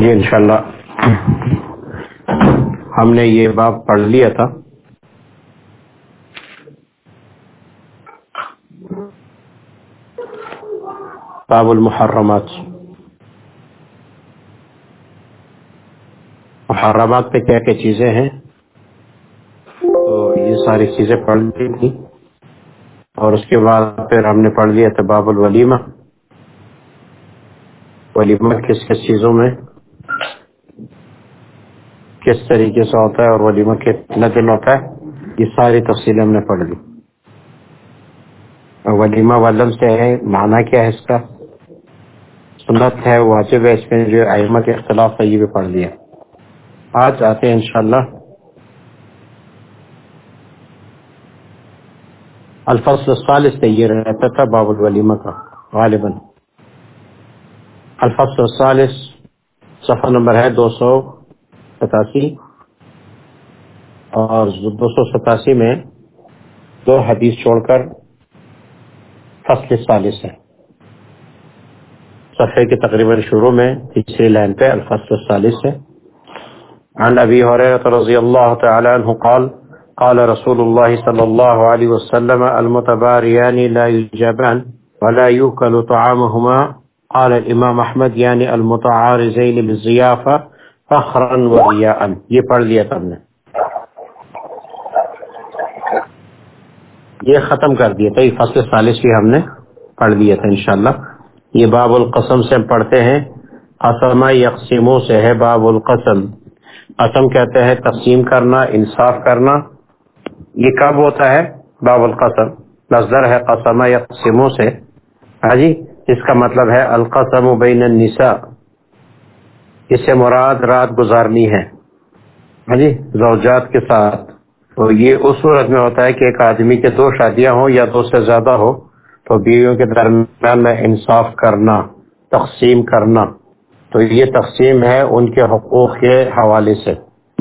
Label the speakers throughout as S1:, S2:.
S1: جی انشاءاللہ۔ ہم نے یہ باب پڑھ لیا تھا۔ باب المحرمات۔ محرمات پہ کیا کیا چیزیں ہیں؟ تو یہ ساری چیزیں پڑھ لی تھی۔ اور اس کے بعد پھر ہم نے پڑھ لیا تھا باب الولیمہ۔ ولیمہ کس کس چیزوں میں؟ کس طریقے سے ہوتا ہے اور ولیمہ کتنا دن ہوتا ہے؟ یہ ساری تفصیلیں ہم نے پڑھ لی۔ ولیمہ ولم سے ہے، معنی کیا ہے اس کا؟ سنت ہے، واجب ہے، اس میں جو ائمہ کے اختلاف ہے، یہ بھی پڑھ لیا۔ آج آتے ہیں انشاءاللہ۔ الفصل الثالث سے یہ رہتا تھا، باب الولیمہ کا، غالباً۔ الفصل الثالث، صفحہ نمبر ہے دو سو ستاسی۔ اور دو سو ستاسی میں دو حدیث چھوڑ کر فصل ثالث ہے۔ صفحے کے تقریباً شروع میں تیسری لائن پہ الفصل الثالث ہے۔ عن ابي هريره رضي الله تعالى عنه قال قال رسول الله صلى الله عليه وسلم المتباريان لا يجابان ولا يوكل طعامهما. قال الامام احمد يعني المتعارضين بالضيافه فخرا ورياء یہ پڑھ لیا تم نے. یہ ختم کر دیا تھا، یہ فصل ثالث بھی ہم نے پڑھ لیا تھا انشاءاللہ. یہ باب القسم سے پڑھتے ہیں. قسم یقسموں سے ہے باب القسم. قسم کہتے ہیں تقسیم کرنا، انصاف کرنا. یہ کب ہوتا ہے؟ باب القسم۔ نظر ہے قسم یقسموں سے۔ ہاں جی اس کا مطلب ہے القسم بین النساء۔ اس سے مراد رات گزارنی ہے۔ ہاں جی زوجات کے ساتھ۔ تو یہ اس صورت میں ہوتا ہے کہ ایک آدمی کے دو شادیاں ہوں یا دو سے زیادہ ہو، تو بیویوں کے درمیان میں انصاف کرنا، تقسیم کرنا۔ تو یہ تقسیم ہے ان کے حقوق کے حوالے سے۔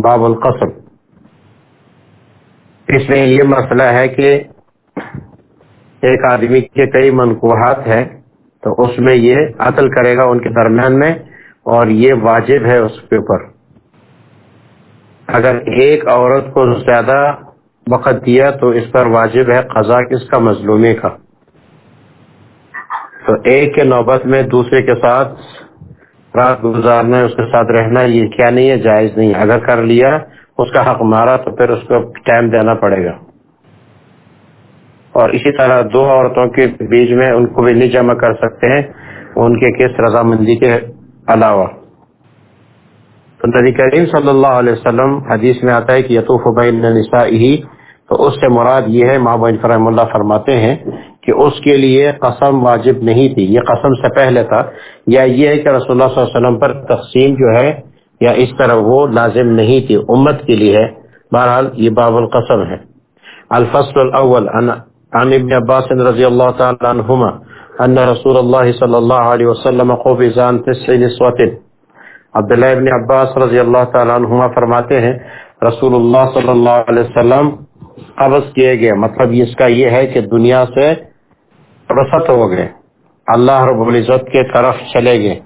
S1: باب القسم۔ اس میں یہ مسئلہ ہے کہ ایک آدمی کے کئی منقوحات ہیں تو اس میں یہ عطل کرے گا ان کے درمیان میں اور یہ واجب ہے اس کے اوپر۔ اگر ایک عورت کو زیادہ وقت دیا تو اس پر واجب ہے قضا کس کا مظلومے کا۔ تو ایک کے نوبت میں دوسرے کے ساتھ رات گزارنا، اس کے ساتھ رہنا، یہ کیا نہیں ہے، جائز نہیں اگر کر لیا اس کا حق مارا تو پھر اس کو ٹائم دینا پڑے گا۔ اور اسی طرح دو عورتوں کے بیچ میں ان کو بھی نہیں جمع کر سکتے ہیں، ان کے کس رضامندی کے علاوہ۔ تو نبی کریم صلی اللہ علیہ وسلم حدیث میں آتا ہے کہ یتوف بین ہی تو اس سے مراد یہ ہے، ماں بین فرحم اللہ فرماتے ہیں کہ اس کے لیے قسم واجب نہیں تھی، یہ قسم سے پہلے تھا۔ یا یہ ہے کہ رسول اللہ صلی اللہ علیہ وسلم پر تقسیم جو ہے یا اس طرح وہ لازم نہیں تھی، امت کے لیے ہے۔ بہرحال یہ باب القسم ہے۔ الفصل الاول، عن ابن عباس رضی اللہ تعالی عنہما، ان رسول اللہ صلی اللہ علیہ وسلم قبضان تسع نسوت عبداللہ ابن عباس رضی اللہ تعالی عنہما فرماتے ہیں رسول اللہ صلی اللہ علیہ وسلم قبض کیے گئے۔ مطلب اس کا یہ ہے کہ دنیا سے رسط ہو گئے۔ اللہ رب العزت کے طرف چلے گئے۔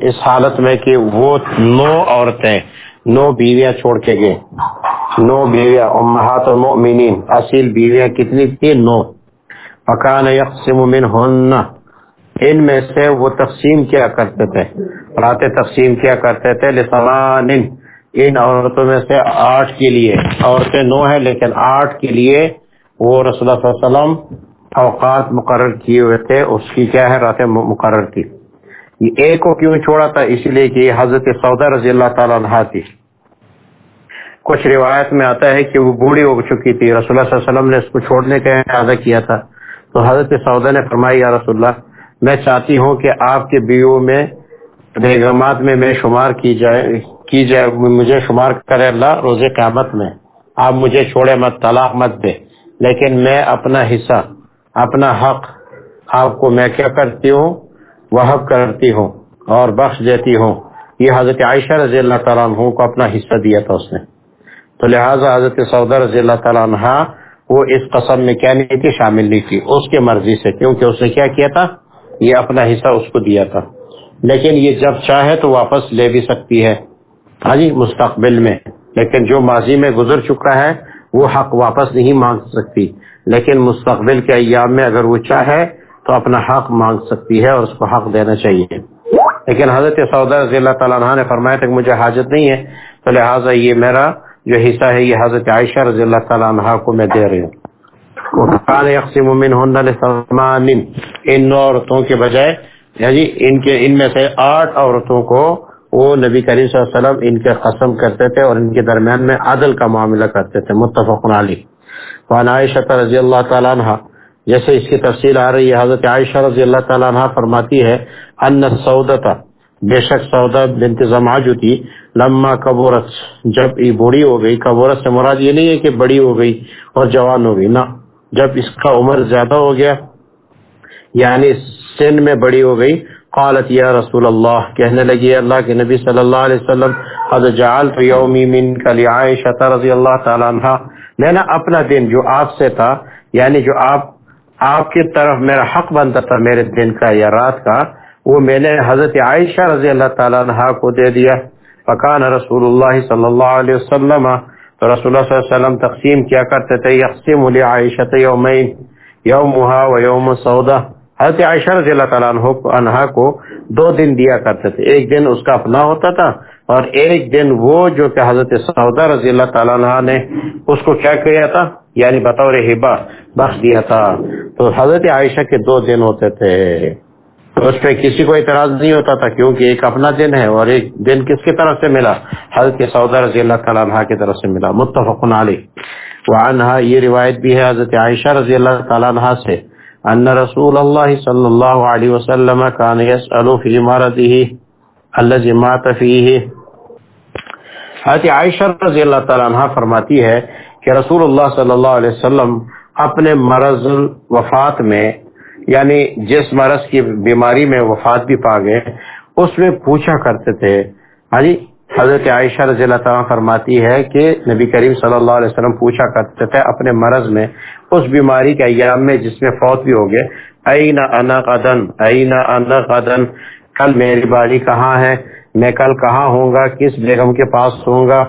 S1: اس حالت میں کہ وہ نو عورتیں، نو بیویاں چھوڑ کے گئے۔ نو بیویاں، امہات المؤمنین۔ اصیل بیویاں کتنی تھی؟ نو۔ پکان یقسم منہن۔ ان میں سے وہ تقسیم کیا کرتے تھے۔ راتیں تقسیم کیا کرتے تھے لسمان ان عورتوں میں سے آٹھ کے لیے۔ عورتیں نو ہیں لیکن آٹھ کے لیے وہ رسول اللہ صلی اللہ علیہ وسلم اوقات مقرر کیے ہوئے تھے۔ اس کی کیا ہے؟ راتیں مقرر کی یہ ایک کو کیوں چھوڑا تھا؟ اسی لیے کہ یہ حضرت سودا رضی اللہ تعالیٰ عنہ تھی۔ کچھ روایت میں آتا ہے کہ وہ بوڑھی ہو چکی تھی۔ رسول اللہ صلی اللہ علیہ وسلم نے اس کو چھوڑنے کا ارادہ کیا تھا۔ تو حضرت سودا نے فرمائی یا رسول اللہ، میں چاہتی ہوں کہ آپ کے بیووں میں بیگمات میں میں شمار کی جائے کی جائے، مجھے شمار کرے اللہ روز قیامت میں۔ آپ مجھے چھوڑے مت، طلاق مت دے۔ لیکن میں اپنا حصہ، اپنا حق آپ کو، میں کیا کرتی ہوں؟ وہ کرتی ہوں اور بخش دیتی ہوں۔ یہ حضرت عائشہ رضی اللہ تعالیٰ عنہ کو اپنا حصہ دیا تھا اس نے۔ تو لہٰذا حضرت سعودہ رضی اللہ تعالیٰ عنہ وہ اس قسم میں کیا نہیں تھی، شامل نہیں تھی۔ اس کے مرضی سے، کیونکہ اس نے کیا کیا تھا؟ یہ اپنا حصہ اس کو دیا تھا۔ لیکن یہ جب چاہے تو واپس لے بھی سکتی ہے۔ ہاں جی مستقبل میں۔ لیکن جو ماضی میں گزر چکا ہے، وہ حق واپس نہیں مانگ سکتی۔ لیکن مستقبل کے ایام میں اگر وہ چاہے تو اپنا حق مانگ سکتی ہے اور اس کو حق دینا چاہیے۔ لیکن حضرت سعودہ رضی اللہ تعالیٰ عنہ نے فرمایا تھا کہ مجھے حاجت نہیں ہے، تو لہٰذا یہ میرا جو حصہ ہے، یہ حضرت عائشہ رضی اللہ تعالیٰ عنہ کو میں دے رہی ہوں۔ ان نو عورتوں کے بجائے جی ان کے، ان میں سے آٹھ عورتوں کو وہ نبی کریم صلی اللہ علیہ وسلم ان کے قسم کرتے تھے اور ان کے درمیان میں عدل کا معاملہ کرتے تھے۔ متفق علی وعن عائشہ رضی اللہ تعالیٰ عنہ جیسے اس کی تفصیل آ رہی ہے، حضرت عائشہ رضی اللہ تعالیٰ عنہ فرماتی ہے، ان سعودتا بے شک سودا بنت زما جو تھی، لما کبورت جب یہ بوڑھی ہو گئی کبورت سے مراد یہ نہیں ہے کہ بڑی ہو گئی اور جوان ہو گئی، نہ، جب اس کا عمر زیادہ ہو گیا یعنی سن میں بڑی ہو گئی، قالت یا رسول اللہ، کہنے لگی اللہ کے نبی صلی اللہ علیہ وسلم، قد جعلت یومی من کلی عائشہ رضی اللہ تعالی عنہ میں نے اپنا دن جو آپ سے تھا یعنی جو آپ آپ کی طرف میرا حق بنتا تھا، میرے دن کا یا رات کا، وہ میں نے حضرت عائشہ رضی اللہ تعالیٰ عنہ کو دے دیا۔ فکان رسول اللہ صلی اللہ علیہ وسلم، تو رسول اللہ صلی اللہ علیہ وسلم تقسیم کیا کرتے تھے، یقسم لی عائشہ یومین یومها و یوم سودا حضرت عائشہ رضی اللہ تعالیٰ عنہ کو دو دن دیا کرتے تھے۔ ایک دن اس کا اپنا ہوتا تھا اور ایک دن وہ جو کہ حضرت سعودہ رضی اللہ تعالیٰ عنہ نے اس کو کیا کیا تھا؟ یعنی بطور ہبا بخش دیا تھا۔ تو حضرت عائشہ کے دو دن ہوتے تھے۔ اس پہ کسی کو اعتراض نہیں ہوتا تھا کیونکہ ایک اپنا دن ہے اور ایک دن کس کی طرف سے ملا؟ حضرت سعودہ رضی اللہ تعالیٰ عنہ کی طرف سے ملا۔ متفق علی وعنہ یہ روایت بھی ہے حضرت عائشہ رضی اللہ تعالیٰ عنہ سے۔ ان رسول اللہ صلی اللہ علیہ وسلم کان یسألو فی مرضه الذي مات فیه حضرت عائشہ رضی اللہ تعالیٰ عنہ فرماتی ہے کہ رسول اللہ صلی اللہ علیہ وسلم اپنے مرض وفات میں یعنی جس مرض کی بیماری میں وفات بھی پا گئے، اس میں پوچھا کرتے تھے۔ ہاں جی حضرت عائشہ رضی اللہ تعالیٰ فرماتی ہے کہ نبی کریم صلی اللہ علیہ وسلم پوچھا کرتے تھے اپنے مرض میں، اس بیماری کے ایام میں جس میں فوت بھی ہو گئے این انا قدن این انا قدن، کل میری باری کہاں ہے؟ میں کل کہاں ہوں گا؟ کس بیگم کے پاس ہوں گا؟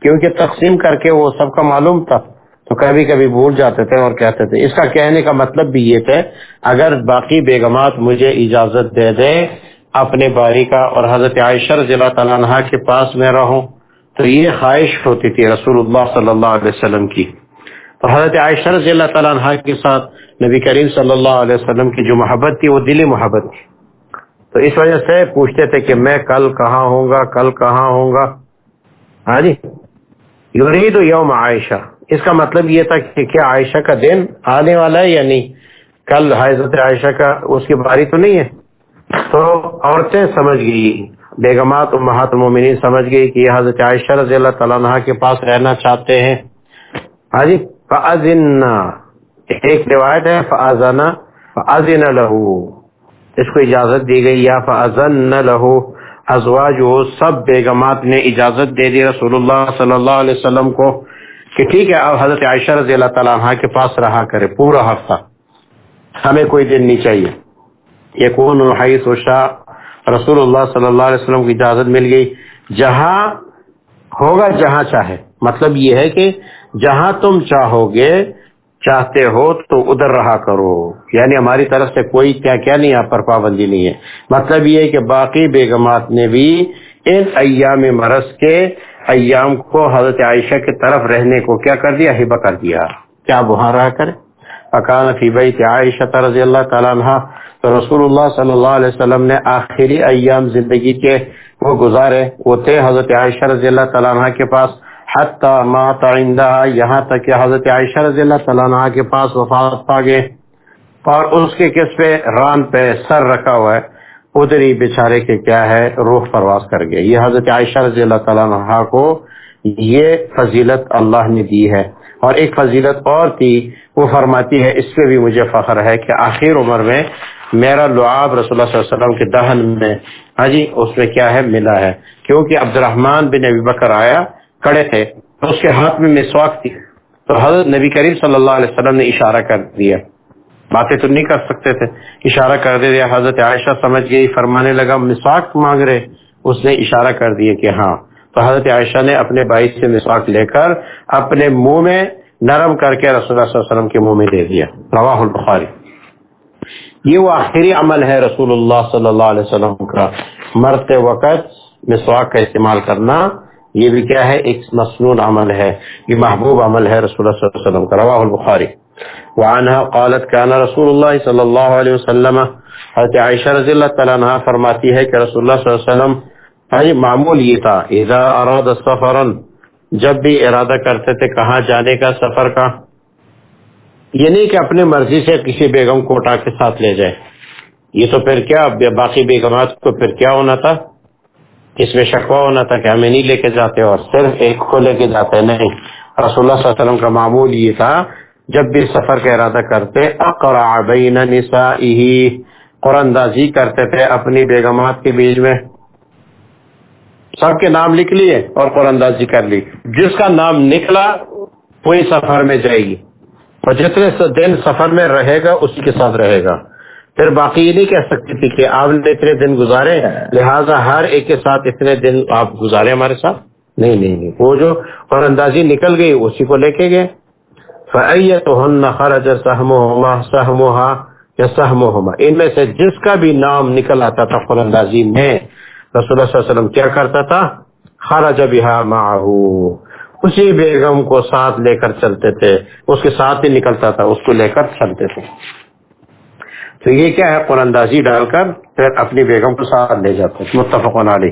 S1: کیونکہ تقسیم کر کے وہ سب کا معلوم تھا۔ تو کبھی کبھی بھول جاتے تھے اور کہتے تھے۔ اس کا کہنے کا مطلب بھی یہ تھے، اگر باقی بیگمات مجھے اجازت دے دے اپنے باری کا اور حضرت عائشہ رضی اللہ تعالیٰ عنہ کے پاس میں رہوں، تو یہ خواہش ہوتی تھی رسول اللہ صلی اللہ علیہ وسلم کی۔ تو حضرت عائشہ رضی اللہ تعالیٰ عنہ کے ساتھ نبی کریم صلی اللہ علیہ وسلم کی جو محبت تھی، وہ دلی محبت تھی۔ تو اس وجہ سے پوچھتے تھے کہ میں کل کہاں ہوں گا، کل کہاں ہوں گا؟ ہاں جی؟ یورید یوم عائشہ۔ اس کا مطلب یہ تھا کہ کیا عائشہ کا دن آنے والا ہے یا نہیں؟ کل حضرت عائشہ کا اس کی باری تو نہیں ہے۔ تو عورتیں سمجھ گئی۔ بیگمات امہات المومنین سمجھ گئی کہ یہ حضرت عائشہ رضی اللہ تعالیٰ عنہ کے پاس رہنا چاہتے ہیں۔ ہاں جی فعزن ایک روایت ہے فعزن فعزن لہو اس کو اجازت دی گئی، یا فعزن لہو ازواج سب بیگمات نے اجازت دے دی رسول اللہ صلی اللہ علیہ وسلم کو۔ کہ ٹھیک ہے، اب حضرت عائشہ رضی اللہ تعالیٰ عنہ کے پاس رہا کرے، پورا ہفتہ۔ ہمیں کوئی دن نہیں چاہیے۔ یقون حیث و شاہ رسول اللہ صلی اللہ علیہ وسلم کی اجازت مل گئی۔ جہاں ہوگا، جہاں چاہے۔ مطلب یہ ہے کہ جہاں تم چاہو گے، چاہتے ہو تو ادھر رہا کرو۔ یعنی ہماری طرف سے کوئی کیا کیا نہیں، آپ پر پابندی نہیں ہے۔ مطلب یہ ہے کہ باقی بیگمات نے بھی ان ایام مرض کے ایام کو حضرت عائشہ کی طرف رہنے کو کیا کر دیا؟ ہبا کر دیا۔ کیا وہاں رہا کرے؟ اکان فی بیت عائشہ رضی اللہ تعالیٰ عنہ۔ تو رسول اللہ صلی اللہ علیہ وسلم نے آخری ایام زندگی کے وہ گزارے وہ تھے حضرت عائشہ رضی اللہ تعالیٰ عنہ کے پاس۔ حتی مات عندها یہاں تک کہ حضرت عائشہ رضی اللہ تعالیٰ عنہ کے پاس وفات پا گئے۔ اور اس کے کس پہ ران پہ سر رکھا ہوا ہے۔ ادھر ہی بیچارے کے کیا ہے، روح پرواز کر گئے یہ حضرت عائشہ رضی اللہ تعالیٰ عنہ کو یہ فضیلت اللہ نے دی ہے۔ اور ایک فضیلت اور تھی، وہ فرماتی ہے، اس پہ بھی مجھے فخر ہے کہ آخر عمر میں میرا لعاب رسول اللہ صلی اللہ علیہ وسلم کے دہن میں ہاں جی اس میں کیا ہے، ملا ہے۔ کیونکہ عبد الرحمان بن ابی بکر آیا، کڑے تھے، تو اس کے ہاتھ میں مسواک تھی۔ تو حضرت نبی کریم صلی اللہ علیہ وسلم نے اشارہ کر دیا۔ باتیں تو نہیں کر سکتے تھے۔ اشارہ کر دیا، حضرت عائشہ سمجھ گئی، فرمانے لگا، مسواک مانگ رہے۔ اس نے اشارہ کر دیا کہ ہاں۔ تو حضرت عائشہ نے اپنے بھائی سے مسواک لے کر اپنے منہ میں نرم کر کے رسول اللہ صلی اللہ علیہ وسلم کے منہ میں دے دیا۔ رواہ البخاری۔ یہ وہ آخری عمل ہے رسول اللہ صلی اللہ علیہ وسلم کا۔ مرتے وقت مسواک کا استعمال کرنا، یہ بھی کیا ہے؟ ایک مصنون عمل ہے، یہ محبوب عمل ہے رسول اللہ صلی اللہ علیہ وسلم کا۔ رواہ البخاری۔ وعنها قالت كان رسول اللہ صلی اللہ علیہ وسلم، حضرت عائشہ رضی اللہ تعالیٰ عنہ فرماتی ہے کہ رسول اللہ صلی اللہ علیہ وسلم معمول یہ تھا، اذا اراد سفرا جب بھی ارادہ کرتے تھے کہاں جانے کا سفر کا۔ یہ نہیں کہ اپنے مرضی سے کسی بیگم کو اٹھا کے ساتھ لے جائے۔ یہ تو پھر کیا، باقی بیگمات کو پھر کیا ہونا تھا؟ اس میں شکوا ہونا تھا کہ ہمیں نہیں لے کے جاتے اور صرف ایک کو لے کے جاتے، نہیں۔ رسول اللہ صلی اللہ علیہ وسلم کا معمول یہ تھا جب بھی سفر کا ارادہ کرتے اقرا بین نسائه۔ قرآن دازی کرتے تھے اپنی بیگمات کے بیچ میں۔ سب کے نام لکھ لیے اور قرآن دازی کر لی۔ جس کا نام نکلا، وہی سفر میں جائے گی۔ اور جتنے دن سفر میں رہے گا، اسی کے ساتھ رہے گا۔ پھر باقی یہ نہیں کہہ سکتی تھی کہ آپ نے اتنے دن گزارے، لہٰذا ہر ایک کے ساتھ اتنے دن آپ گزارے ہمارے ساتھ؟ نہیں نہیں نہیں۔ وہ جو قرآن اندازی نکل گئی، اسی کو لے کے گئے۔ فَأَيَّتُهُنَّ خَرَجَ سَحْمُهُمَا سَحْمُهَا یا سَحْمُهُمَا ان میں سے جس کا بھی نام نکل آتا تھا قرآن اندازی میں رسول اللہ صلی اللہ علیہ وسلم کیا کرتا تھا؟ خرج بها معه۔ اسی بیگم کو ساتھ لے کر چلتے تھے۔ اس کے ساتھ ہی نکلتا تھا، اس کو لے کر چلتے تھے۔ تو یہ کیا ہے؟ قرآن ڈال کر پھر اپنی بیگم کو ساتھ لے جاتے متفق علیہ۔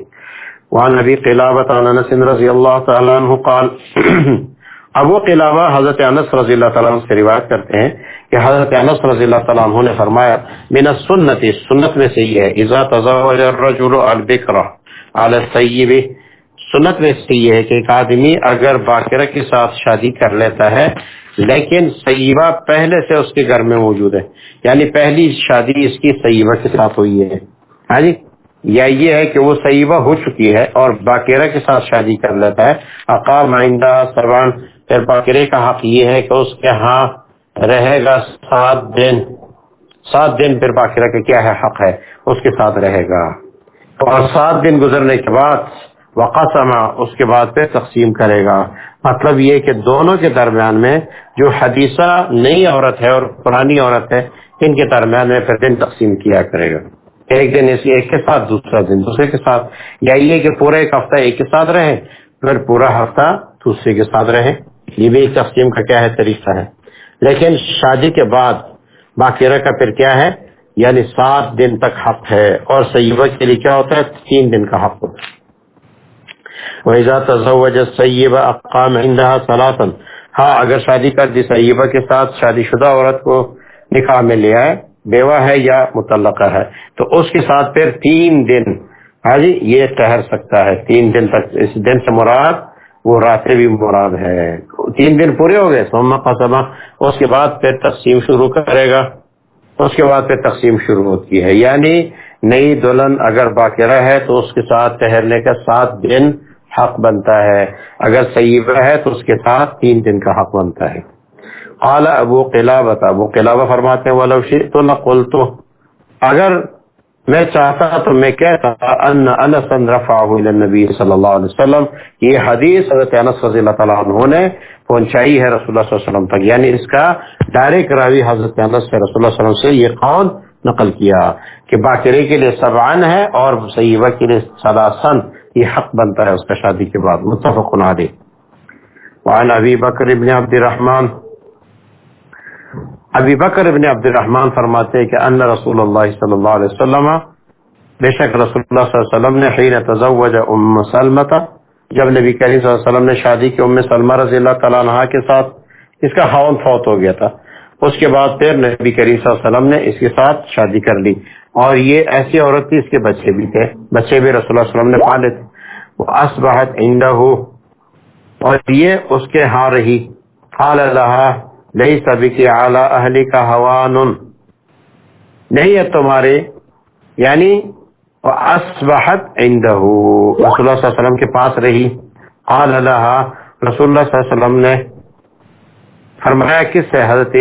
S1: وعن نبی قلابت عن انس رضی اللہ تعالی عنہ قال ابو قلابہ حضرت انس رضی اللہ تعالیٰ عنہ سے روایت کرتے ہیں کہ حضرت انس رضی اللہ تعالیٰ عنہ نے فرمایا، من السنت، سنت میں سے یہ ہے، اذا تزوج الرجل البکر على السیب سنت میں سے یہ ہے کہ ایک آدمی اگر باقرہ کے ساتھ شادی کر لیتا ہے، لیکن سیبہ پہلے سے اس کے گھر میں موجود ہے۔ یعنی پہلی شادی اس کی سیبہ کے ساتھ ہوئی ہے۔ ہاں جی؟ یا یہ ہے کہ وہ سیبہ ہو چکی ہے اور باقیرہ کے ساتھ شادی کر لیتا ہے۔ اقام آئندہ سروان پھر باقرے کا حق یہ ہے کہ اس کے ہاں رہے گا سات دن۔ سات دن پھر باقرہ کا کیا ہے؟ حق ہے، اس کے ساتھ رہے گا۔ اور سات دن گزرنے کے بعد وقاسما اس کے بعد پھر تقسیم کرے گا۔ مطلب یہ کہ دونوں کے درمیان میں جو حدیثہ نئی عورت ہے اور پرانی عورت ہے، ان کے درمیان میں پھر دن تقسیم کیا کرے گا۔ ایک دن اس ایک کے ساتھ، دوسرا دن دوسرے کے ساتھ۔ یا یہ کہ پورا ایک ہفتہ ایک کے ساتھ رہے، پھر پورا ہفتہ دوسرے کے ساتھ رہے۔ یہ بھی ایک تقسیم کا کیا ہے، طریقہ ہے۔ لیکن شادی کے بعد باقیرہ کا پھر کیا ہے؟ یعنی سات دن تک حق ہے۔ اور سیبہ کے لیے کیا ہوتا ہے؟ تین دن کا حق ہوتا ہے۔ وَإِذَا تَزَوَّجَ السَّيِّبَ أَقَّامَ عِنْدَهَا صَلَاةً۔ ہاں اگر شادی کر دی سیبہ کے ساتھ شادی شدہ عورت کو نکاح میں لے آئے، بیوہ ہے یا متعلقہ ہے، تو اس کے ساتھ پھر تین دن ہاں جی یہ ٹہر سکتا ہے۔ تین دن تک، اس دن سے مراد وہ راتیں بھی مراد ہے تین دن پورے ہو گئے سوما قصبہ اس کے بعد پھر تقسیم شروع کرے گا۔ اس کے بعد پھر تقسیم شروع ہوتی ہے۔ یعنی نئی دلہن اگر باقیرہ ہے تو اس کے ساتھ ٹہرنے کا سات دن حق بنتا ہے۔ اگر سیبہ ہے تو اس کے ساتھ تین دن کا حق بنتا ہے۔ قال ابو قلابہ ابو قلابہ فرماتے ہیں، ولو شئت لقلت اگر میں چاہتا تو میں کہتا، ان انس رفعه الى النبي صلی اللہ علیہ وسلم، یہ حدیث حضرت انس رضی اللہ تعالی عنہ نے پہنچائی ہے رسول اللہ صلی اللہ علیہ وسلم تک۔ یعنی اس کا ڈائریکٹ راوی حضرت انس سے رسول اللہ صلی اللہ علیہ وسلم سے یہ قول نقل کیا کہ باقرے کے لیے سبعان ہے اور سیبہ کے لیے سلاسن، یہ حق بنتا ہے اس کا شادی کے بعد۔ متفق علیہ۔ وعن ابی بکر ابن عبد الرحمن ابی بکر ابن عبد الرحمن فرماتے کہ ان رسول اللہ صلی اللہ علیہ وسلم، بے شک رسول اللہ صلی اللہ علیہ وسلم نے حین تزوج ام سلمت جب نبی کریم صلی اللہ علیہ وسلم نے شادی کی ام سلمہ رضی اللہ تعالیٰ عنہ کے ساتھ، اس کا خاون فوت ہو گیا تھا۔ اس کے بعد پھر نبی کریم صلی اللہ علیہ وسلم نے اس کے ساتھ شادی کر لی۔ اور یہ ایسی عورت تھی، اس کے بچے بھی تھے۔ بچے بھی رسول اللہ علیہ وسلم نے پالے تھے وہ اسبحت عندہ اور یہ اس کے ہاں رہی۔ قال لها نہیں سبھی کی اعلی اہلی کا حوان نہیں ہے تمہارے یعنی اسبحت عندہ رسول اللہ صلی اللہ علیہ وسلم کے پاس رہی۔ قال لها رسول اللہ صلی اللہ علیہ وسلم نے فرمایا، کس سے؟ حضرت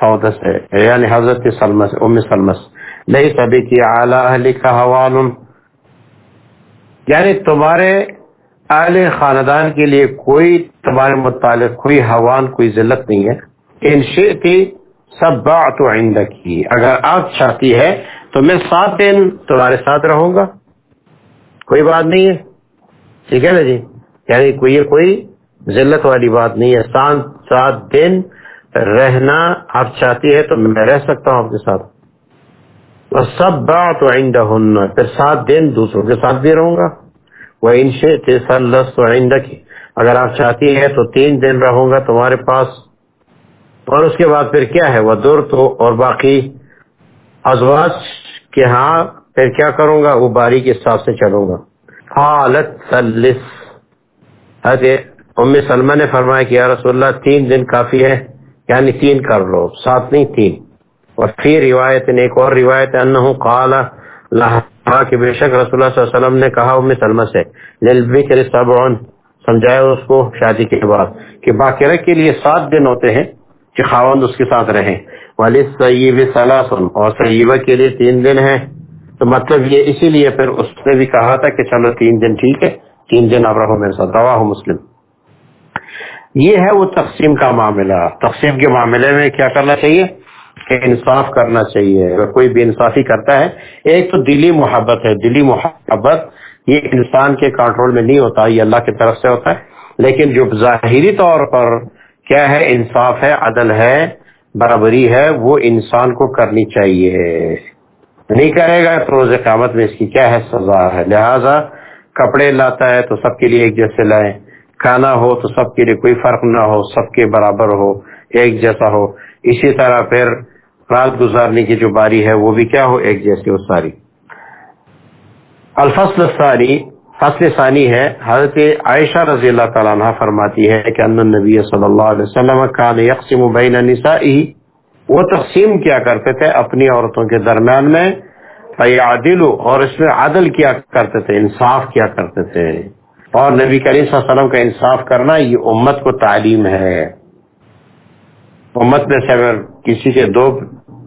S1: سعودہ سے یعنی حضرت سلمس ام سلمس نہیں سبھی کی اعلیٰ کا حوال یعنی تمہارے اہل خاندان کے لیے کوئی، تمہارے متعلق کوئی حوان، کوئی ذلت نہیں ہے۔ ان شیتی سب بات کی اگر آپ چاہتی ہے تو میں سات دن تمہارے ساتھ رہوں گا. کوئی بات نہیں ہے. ٹھیک ہے نا جی؟ یعنی کوئی یہ کوئی ذلت والی بات نہیں ہے. سات سات دن رہنا آپ چاہتی ہے تو میں رہ سکتا ہوں آپ کے ساتھ. سب بات آئندہ پھر سات دن دوسروں کے ساتھ بھی رہوں گا. وہ انشے آئندہ اگر آپ چاہتی ہے تو تین دن رہوں گا تمہارے پاس. اور اس کے بعد پھر کیا ہے؟ وہ دور تو اور باقی ازواج کے ہاں پھر کیا کروں گا؟ وہ باری کے حساب سے چلوں گا۔ حالت ام سلمہ نے فرمایا کہ یا رسول اللہ، تین دن کافی ہے یعنی تین کر لو، سات نہیں، تین۔ اور پھر روایت نے ایک اور روایت انہو قال لہا، کہ بے شک رسول اللہ صلی اللہ علیہ وسلم نے کہا ام سلمہ سے للبکر سبعون۔ سمجھائے اس کو شادی کے بعد، کہ باقرہ کے لیے سات دن ہوتے ہیں۔ کہ خاوند اس کے ساتھ رہیں۔ والی سیب سلاسن اور سیبہ کے لیے تین دن ہے تو مطلب یہ اسی لیے پھر اس نے بھی کہا تھا کہ چلو تین دن ٹھیک ہے، تین دن اب رہو میرے ساتھ۔ روا ہو مسلم۔ یہ ہے وہ تقسیم کا معاملہ۔ تقسیم کے معاملے میں کیا کرنا چاہیے؟ کہ انصاف کرنا چاہیے۔ اگر کوئی بھی انصافی کرتا ہے، ایک تو دلی محبت ہے۔ دلی محبت یہ انسان کے کنٹرول میں نہیں ہوتا، یہ اللہ کی طرف سے ہوتا ہے۔ لیکن جو ظاہری طور پر کیا ہے؟ انصاف ہے، عدل ہے، برابری ہے، وہ انسان کو کرنی چاہیے۔ نہیں کرے گا تو روز قیامت میں اس کی کیا ہے؟ سزا ہے۔ لہذا کپڑے لاتا ہے تو سب کے لیے ایک جیسے لائیں۔ کھانا ہو تو سب کے لیے کوئی فرق نہ ہو، سب کے برابر ہو، ایک جیسا ہو۔ اسی طرح پھر رات گزارنے کی جو باری ہے، وہ بھی کیا ہو؟ ایک جیسی ہو ساری۔ الفصل ساری فصل ثانی ہے، حضرت عائشہ رضی اللہ تعالیٰ عنہ فرماتی ہے کہ ان نبی صلی اللہ علیہ وسلم کان یقسم بین نسائی وہ تقسیم کیا کرتے تھے اپنی عورتوں کے درمیان میں، فیعدل اور اس میں عدل کیا کرتے تھے، انصاف کیا کرتے تھے۔ اور نبی کریم صلی اللہ علیہ وسلم کا انصاف کرنا یہ امت کو تعلیم ہے۔ امت میں سے اگر کسی کے دو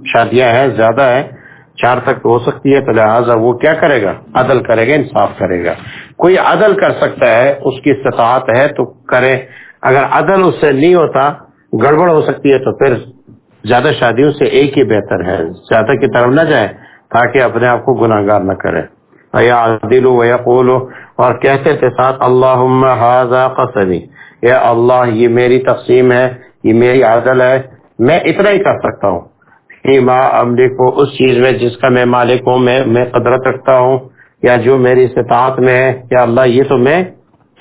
S1: شادیاں ہیں، زیادہ ہیں چار تک ہو سکتی ہے تو لہٰذا وہ کیا کرے گا؟ عدل کرے گا، انصاف کرے گا۔ کوئی عدل کر سکتا ہے، اس کی استطاعت ہے تو کرے۔ اگر عدل اس سے نہیں ہوتا، گڑبڑ ہو سکتی ہے تو پھر زیادہ شادیوں سے ایک ہی بہتر ہے۔ زیادہ کی طرف نہ جائے تاکہ اپنے آپ کو گناہ گار نہ کرے۔ یا دل یا قولو اور کہتے تھے ساتھ اللہ قصدی یا اللہ، یہ میری تقسیم ہے، یہ میری عدل ہے۔ میں اتنا ہی کر سکتا ہوں۔ کو اس چیز میں جس کا میں مالک ہوں، میں میں قدرت رکھتا ہوں، یا جو میری استطاعت میں ہے، یا اللہ، یہ تو میں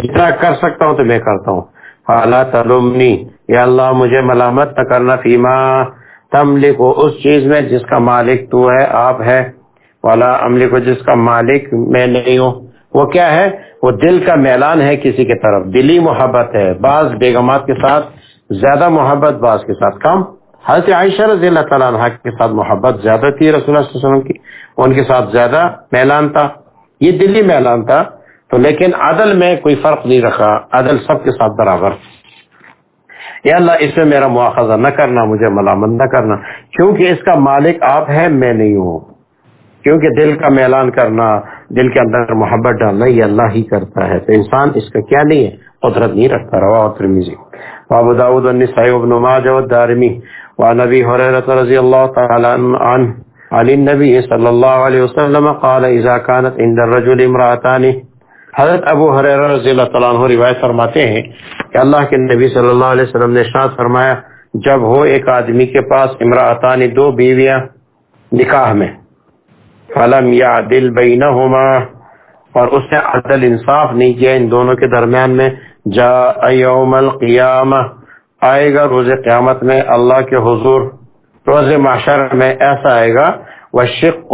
S1: جتنا کر سکتا ہوں تو میں کرتا ہوں۔ اعلیٰ تلومنی یا اللہ، مجھے ملامت نہ کرنا فیما۔ تم لکھو اس چیز میں جس کا مالک تو ہے، آپ ہے۔ والا عملی کو جس کا مالک میں نہیں ہوں۔ وہ کیا ہے؟ وہ دل کا میلان ہے کسی کی طرف۔ دلی محبت ہے، بعض بیگمات کے ساتھ، زیادہ محبت بعض کے ساتھ۔ کم حضرت عائشہ رضی اللہ تعالیٰ عنہ کے ساتھ محبت زیادہ تھی رسول اللہ صلی اللہ علیہ وسلم کی ان کے ساتھ زیادہ میلان تھا۔ یہ دلی میلان تھا، تو لیکن عدل میں کوئی فرق نہیں رکھا، عدل سب کے ساتھ برابر۔ یا اللہ، اس میں میرا مواخذہ نہ کرنا، مجھے ملامت نہ کرنا، کیونکہ اس کا مالک آپ ہے میں نہیں ہوں۔ کیونکہ دل کا میلان کرنا، دل کے اندر محبت ڈالنا، یہ اللہ ہی کرتا ہے۔ تو انسان اس کا کیا نہیں ہے؟ قدرت نہیں رکھتا روا ترمیزی بابو داود النسائی ابن ماجہ والدارمی۔ وعن ابي هريره رضي الله تعالى عنه عن النبي صلى الله عليه وسلم قال اذا كانت عند الرجل امراتان حضرت ابو حریر رضی اللہ تعالیٰ عنہ روایت فرماتے ہیں کہ اللہ کے نبی صلی اللہ علیہ وسلم نے شاد فرمایا، جب ہو ایک آدمی کے پاس امراطان دو بیویاں نکاح میں، فلم یا دل بینہما، اور اس نے عدل انصاف نہیں کیا ان دونوں کے درمیان میں جا یوم القیامہ۔ آئے گا روز قیامت میں اللہ کے حضور۔ روز معاشر میں ایسا آئے گا وہ شک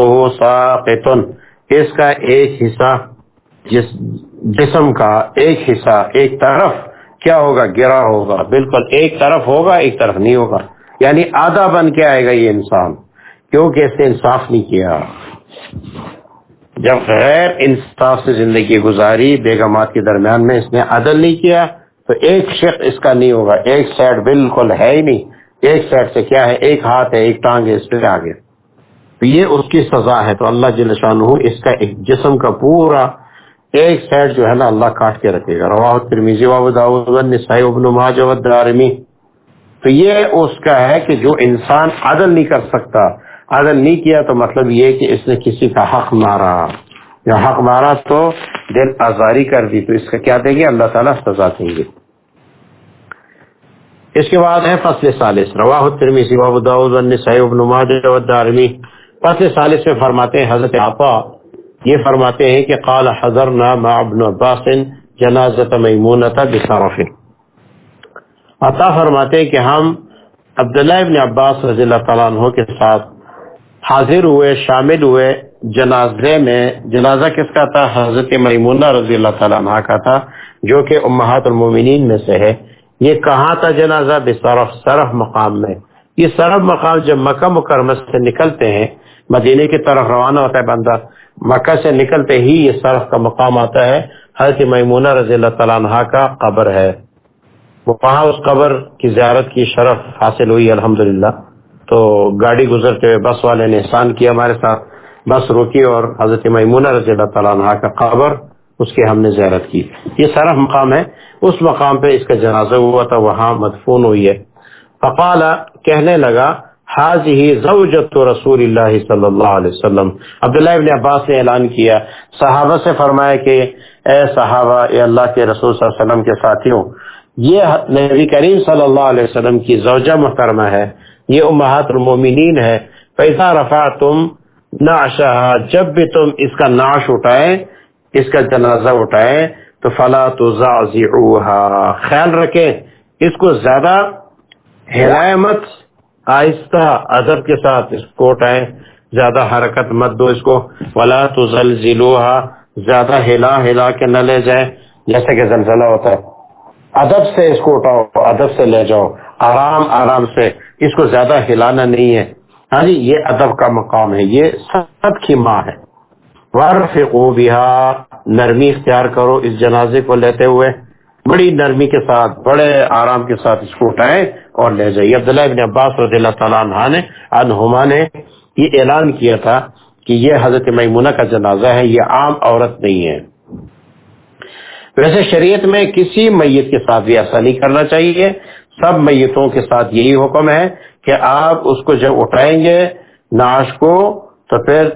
S1: اس کا ایک حصہ، جس جسم کا ایک حصہ، ایک طرف کیا ہوگا؟ گرا ہوگا۔ بالکل ایک طرف ہوگا، ایک طرف نہیں ہوگا۔ یعنی آدھا بن کے آئے گا یہ انسان، کیونکہ اس نے انصاف نہیں کیا۔ جب غیر انصاف سے زندگی گزاری بیگمات کے درمیان میں اس نے عدل نہیں کیا، تو ایک شق اس کا نہیں ہوگا۔ ایک سائڈ بالکل ہے ہی نہیں۔ ایک سائڈ سے کیا ہے؟ ایک ہاتھ ہے، ایک ٹانگ ہے، اس پہ آگے۔ تو یہ اس کی سزا ہے۔ تو اللہ جل شانہ اس کا ایک جسم کا پورا ایک سائڈ جو ہے نا اللہ کاٹ کے رکھے گا۔ رواہ ترمیزی داود ابن ماجہ والدارمی۔ تو یہ اس کا ہے کہ جو انسان عدل نہیں کر سکتا عدل نہیں کیا تو مطلب یہ کہ اس نے کسی کا حق مارا۔ یا حق مارا تو دل آزاری کر دی، تو اس کا کیا دیں گے؟ اللہ تعالیٰ سزا دیں گے۔ اس کے بعد ہے فصل سالس رواہ ترمیزی وابو داود والنسائی ابن ماجہ والدارمی فصل سالس میں فرماتے ہیں، حضرت آپا یہ فرماتے ہیں کہ قال حضرنا مع ابن عباس جنازت میمونتا بصرف۔ عطا فرماتے ہیں کہ ہم عبداللہ ابن عباس رضی اللہ تعالیٰ عنہ کے ساتھ حاضر ہوئے، شامل ہوئے جنازے میں، جنازہ کس کا تھا؟ حضرت میمونہ رضی اللہ تعالیٰ عنہ کا تھا، جو کہ امہات المومنین میں سے ہے۔ یہ کہاں تھا جنازہ؟ بصرف، صرف مقام میں۔ یہ صرف مقام جب مکہ مکرمہ سے نکلتے ہیں مدینے کی طرف روانہ ہوتا ہے بندہ، مکہ سے نکلتے ہی یہ سرف کا مقام آتا ہے۔ حضرت میمونہ رضی اللہ تعالیٰ عنہ کا قبر ہے۔ وہاں اس قبر کی زیارت کی شرف حاصل ہوئی، الحمدللہ۔ تو گاڑی گزرتے ہوئے بس والے نے احسان کیا ہمارے ساتھ۔ بس روکی اور حضرت میمونہ رضی اللہ تعالیٰ عنہ کا قبر اس کی ہم نے زیارت کی۔ یہ سرف مقام ہے۔ اس مقام پہ اس کا جنازہ ہوا تھا، وہاں مدفون ہوئی ہے۔ فقال، کہنے لگا حاضی زوجت رسول اللہ صلی اللہ علیہ وسلم عبداللہ ابن عباس نے اعلان کیا۔ صحابہ سے فرمایا کہ، اے صحابہ، اے اللہ کے رسول صلی اللہ علیہ وسلم کے ساتھیوں، یہ نبی کریم صلی اللہ علیہ وسلم کی زوجہ محترمہ ہے۔ یہ امہات المومنین ہے۔ پیسہ رفع تم ناشا جب بھی تم اس کا ناش اٹھائے اس کا جنازہ اٹھائے تو فلا تو خیال رکھے اس کو زیادہ ہدایمت آہستہ ادب کے ساتھ اس کو اٹھائیں، زیادہ حرکت مت دو اس کو۔ ولا تو زیادہ ہلا ہلا کے نہ لے جائے جیسے کہ زلزلہ ہوتا ہے۔ ادب سے اس کو اٹھاؤ، ادب سے لے جاؤ، آرام آرام سے۔ اس کو زیادہ ہلانا نہیں ہے۔ ہاں جی یہ ادب کا مقام ہے۔ یہ سب کی ماں ہے۔ ورف نرمی اختیار کرو اس جنازے کو لیتے ہوئے۔ بڑی نرمی کے ساتھ، بڑے آرام کے ساتھ اس کو اٹھائے اور لے جائیے۔ عبداللہ ابن عباس رضی اللہ تعالیٰ عنہ نے، عنہما نے یہ اعلان کیا تھا کہ یہ حضرت میمونہ کا جنازہ ہے، یہ عام عورت نہیں ہے۔ ویسے شریعت میں کسی میت کے ساتھ بھی ایسا نہیں کرنا چاہیے۔ سب میتوں کے ساتھ یہی حکم ہے کہ آپ اس کو جب اٹھائیں گے ناش کو، تو پھر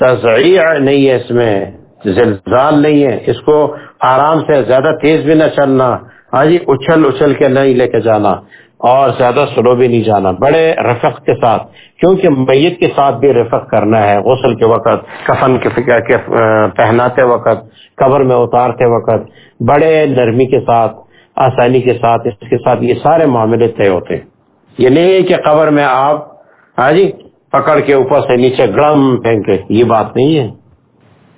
S1: تضعیع نہیں ہے اس میں، زلزال نہیں ہے۔ اس کو آرام سے زیادہ تیز بھی نہ چلنا۔ ہاں جی اچھل اچھل کے نہیں لے کے جانا۔ اور زیادہ سلو بھی نہیں جانا۔ بڑے رفق کے ساتھ۔ کیونکہ میت کے ساتھ بھی رفق کرنا ہے۔ غسل کے وقت، کفن کے پہناتے وقت، قبر میں اتارتے وقت، بڑے نرمی کے ساتھ۔ آسانی کے ساتھ، اس کے ساتھ یہ سارے معاملے طے ہوتے یہ نہیں کہ قبر میں آپ ہاں جی پکڑ کے اوپر سے نیچے گڑم پھینکے یہ بات نہیں ہے۔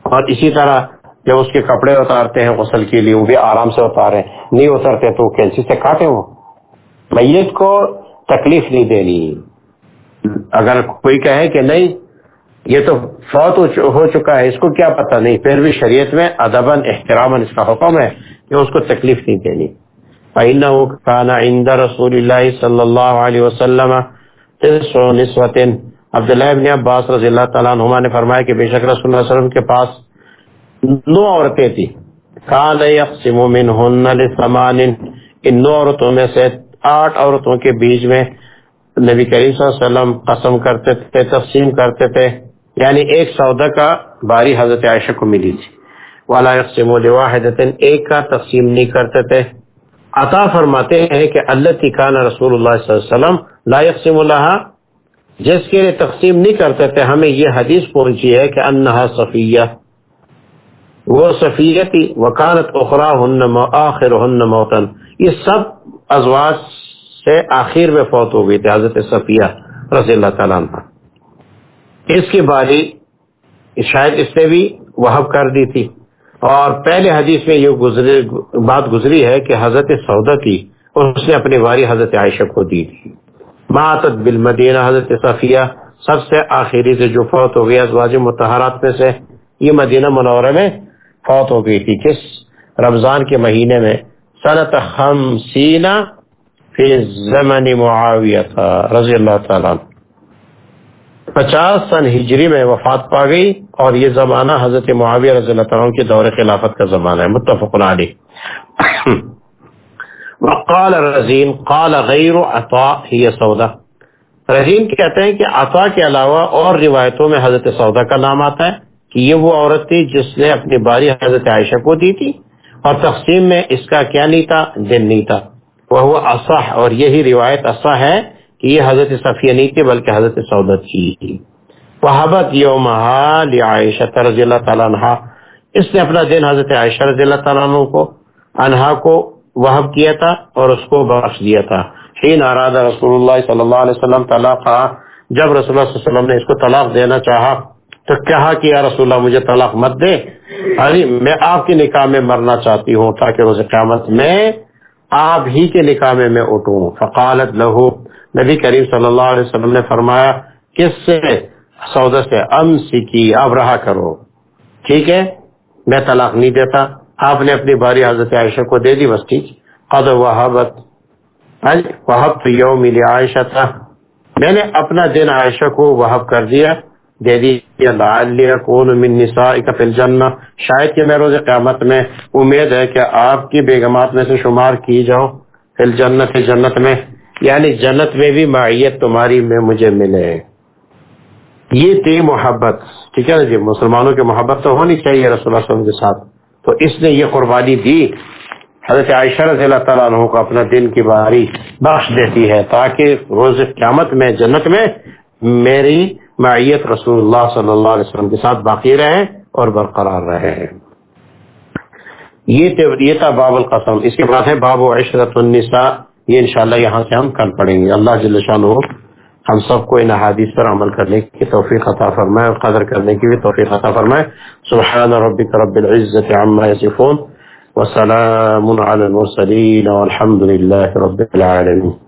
S1: اور اسی طرح جب اس کے کپڑے اتارتے ہیں غسل کے لیے، وہ بھی آرام سے اتارے، نہیں اترتے تو کینسی سے کاٹے وہ۔ میت کو تکلیف نہیں دینی۔ اگر کوئی کہے کہ نہیں، یہ تو فوت ہو چکا ہے، اس کو کیا پتہ؟ نہیں، پھر بھی شریعت میں ادب احترام اس کا حکم ہے کہ اس کو تکلیف نہیں دینی۔ فإنه كان عند رسول اللہ صلی اللہ علیہ وسلم تسع نسوة۔ عبداللہ ابن عباس رضی اللہ تعالیٰ عنہ نے فرمایا کہ بے شک رسول اللہ علیہ وسلم کے پاس نو عورتیں تھی کال یقسم منہن لثمان۔ ان نو عورتوں میں سے آٹھ عورتوں کے بیچ میں نبی کریم صلی اللہ علیہ وسلم قسم کرتے تھے، تقسیم کرتے تھے۔ یعنی ایک سودا کا باری حضرت عائشہ کو ملی تھی۔ والا یقسم لواحدۃ ایک کا تقسیم نہیں کرتے تھے۔ عطا فرماتے ہیں کہ اللہ تکان رسول اللہ صلی اللہ علیہ وسلم لا یقسم اللہ جس کے لیے تقسیم نہیں کرتے تھے، ہمیں یہ حدیث پہنچی ہے کہ انہا صفیہ، وہ صفیتی وکالت اخرا ہن آخر ہن موتن یہ سب ازواج سے آخر میں فوت ہو گئی تھی حضرت صفیہ رضی اللہ تعالیٰ عنہ۔ اس کی باری شاید اس نے بھی وحب کر دی تھی۔ اور پہلے حدیث میں یہ گزری بات گزری ہے کہ حضرت سودا کی، اس نے اپنی باری حضرت عائشہ کو دی تھی۔ ماتت بالمدینہ، حضرت صفیہ، سب سے آخری سے جو فوت ہو گیا ازواج متحرات میں سے یہ مدینہ منورہ میں فوت ہو گئی تھی۔ کس؟ رمضان کے مہینے میں۔ سنت خمسین فی زمن معاویہ رضی اللہ تعالیٰ پچاس سن ہجری میں وفات پا گئی۔ اور یہ زمانہ حضرت معاویہ رضی اللہ تعالیٰ کے دور خلافت کا زمانہ ہے، متفق علی وقال رزین، قال غیر عطا، ہی سودا رزین کہتے ہیں کہ عطا کے علاوہ اور روایتوں میں حضرت سودا کا نام آتا ہے، کہ یہ وہ عورت تھی جس نے اپنی باری حضرت عائشہ کو دی تھی، اور تقسیم میں اس کا کیا نہیں تھا، دن نہیں تھا۔ وہ اصح، اور یہی روایت اصح ہے کہ یہ حضرت صفیہ نہیں تھی بلکہ حضرت سعودت کی تھی۔ وحبت یوم عائشہ رضی اللہ تعالیٰ عنہ اس نے اپنا دن حضرت عائشہ رضی اللہ تعالیٰ عنہ کو انہا کو وحب کیا تھا اور اس کو بخش دیا تھا۔ حین اراد رسول اللہ صلی اللہ علیہ وسلم طلاق جب رسول اللہ صلی اللہ علیہ وسلم نے اس کو طلاق دینا چاہا، تو کہا کہ یا رسول اللہ مجھے طلاق مت دے۔ ارے میں آپ کے نکاح میں مرنا چاہتی ہوں تاکہ روز قیامت میں آپ ہی کے نکاح میں میں اٹھوں۔ فقالت لہو، نبی کریم صلی اللہ علیہ وسلم نے فرمایا، کس سے؟ سودا سے ام سیکھی اب رہا کرو۔ ٹھیک ہے؟ میں طلاق نہیں دیتا۔ آپ نے اپنی باری حضرت عائشہ کو دے دی، بس ٹھیک۔ قد وحبت وحب تو یوم عائشہ تھا میں نے اپنا دن عائشہ کو وحب کر دیا۔ دے دیا من نسائک فی الجنہ۔ شاید کہ میں روز قیامت میں امید ہے کہ آپ کی بیگمات میں سے شمار کی جاؤ۔ فی الجنت جنت میں۔ یعنی جنت میں بھی معیت تمہاری میں مجھے ملے۔ یہ تھی محبت۔ ٹھیک ہے نا جی؟ مسلمانوں کی محبت تو ہونی چاہیے رسول اللہ علیہ وسلم کے ساتھ۔ تو اس نے یہ قربانی دی۔ حضرت عائشہ رضی اللہ تعالیٰ عنہ کو اپنا دن کی باری بخش دیتی ہے تاکہ روز قیامت میں، جنت میں میری معیت رسول اللہ صلی اللہ علیہ وسلم کے ساتھ باقی رہے اور برقرار رہے۔ یہ تھا باب القسم۔ اس کے بعد ہے باب و عشرت النساء۔ یہ انشاءاللہ یہاں سے ہم کل پڑھیں گے۔ اللہ جل شاہ ہم سب کو ان احادیث پر عمل کرنے کی توفیق عطا فرمائے اور قدر کرنے کی بھی توفیق عطا فرمائے۔ سبحان ربک رب العزت عما یصفون۔ وسلام علی المرسلین والحمد للہ رب العالمین۔